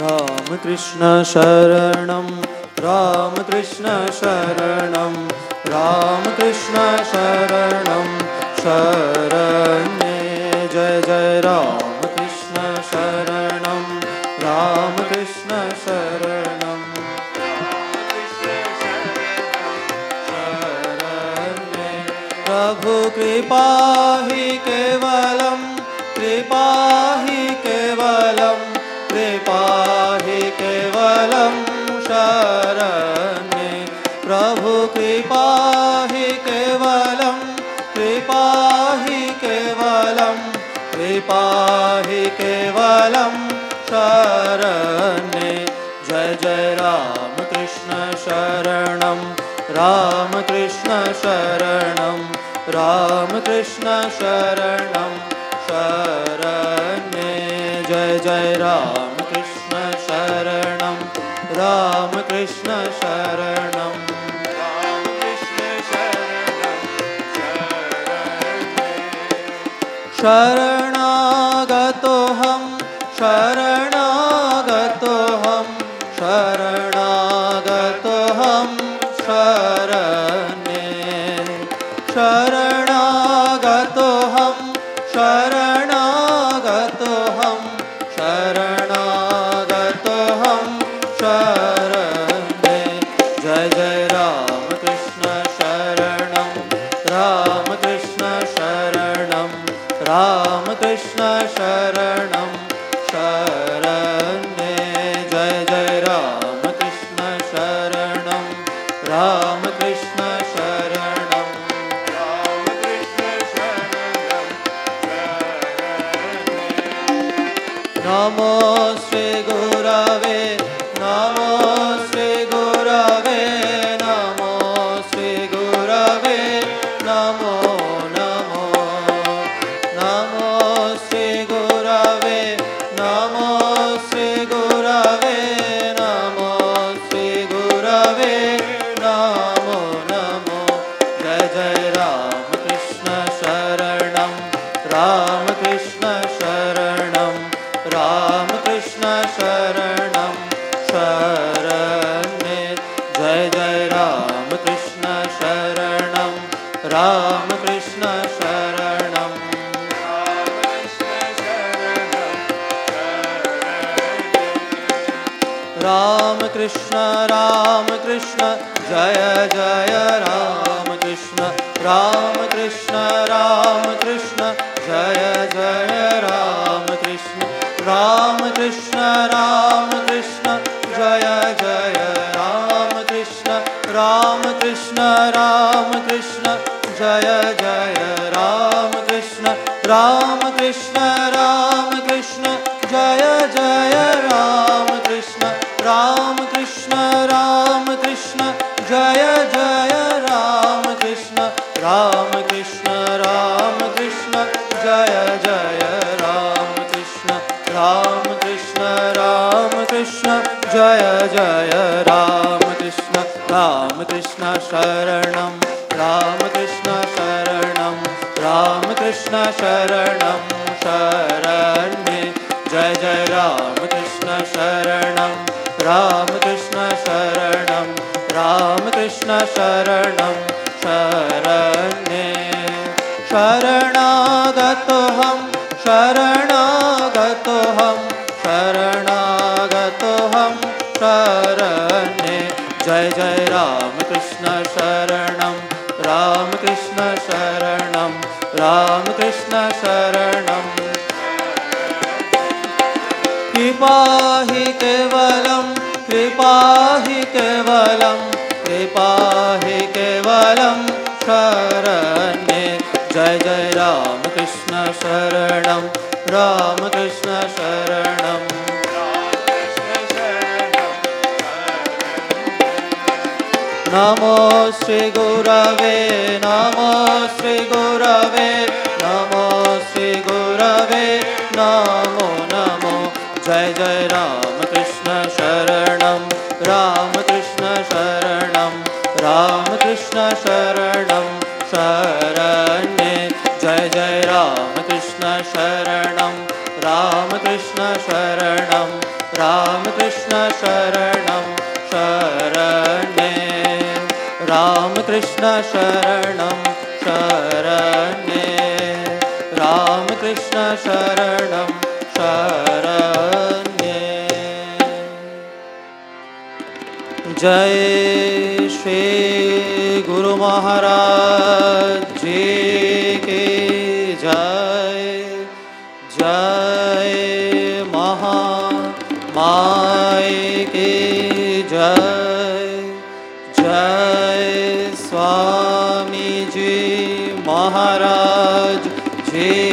रामकृष्ण शरणं रामकृष्ण शरणं रामकृष्ण शरणं, शरण्ये जय जय रामकृष्ण शरणं शरणं। प्रभु कृपा हि केवलं, कृपा हि केवलं। कृपा हि केवलं शरण्ये जय जय रामकृष्ण शरणं। रामकृष्ण शरणं। रामकृष्ण शरणं। शरण्ये जय जय रामकृष्ण शरणं। रामकृष्ण शरणं। रामकृष्ण शरणं। शरणागतोऽहं शरणागतो हम शरणागतो हम, शरणे। शरणागतो हम शरणागतो हम शरणागतो हम, शरणे। जय जय रामकृष्ण शरणं रामकृष्ण शरणं रामकृष्ण शरणं। राम कृष्ण शरण। राम कृष्ण शरण नमो श्रीगुरवे जय जय रामकृष्ण शरणं। रामकृष्ण शरणं। रामकृष्ण रामकृष्ण रामकृष्ण जय जय रामकृष्ण। रामकृष्ण रामकृष्ण जय जय रामकृष्ण। रामकृष्ण रामकृष्ण राम कृष्ण राम कृष्ण जय जय राम कृष्ण राम कृष्ण राम कृष्ण जय जय राम कृष्ण राम कृष्ण राम कृष्ण जय जय राम कृष्ण राम कृष्ण राम कृष्ण जय जय राम कृष्ण राम कृष्ण राम कृष्ण जय जय राम शरणं। रामकृष्ण शरणं। रामकृष्ण शरणं। शरण्ये। जय जय रामकृष्ण शरणं। रामकृष्ण शरणं। रामकृष्ण शरणं। शरण्ये। शरणागतोऽहं। शरणागतोऽहं। शरणागतोऽहं। शरण्ये। जय जय रामकृष्ण शरणं रामकृष्ण शरणं कृपा हि केवलं कृपा हि केवलं कृपा हि केवलं शरण्ये। जय जय रामकृष्ण शरणं नमो श्रीगुरवे नमो श्रीगुरवे नमो श्रीगुरवे नमो नमो। जय जय रामकृष्ण शरणं रामकृष्ण शरणं रामकृष्ण शरणं शरण्ये रामकृष्ण शरणं शरणे। रामकृष्ण शरणं शरण्ये जय श्री गुरु महाराज जी की जय। जय महा माई महाराज जी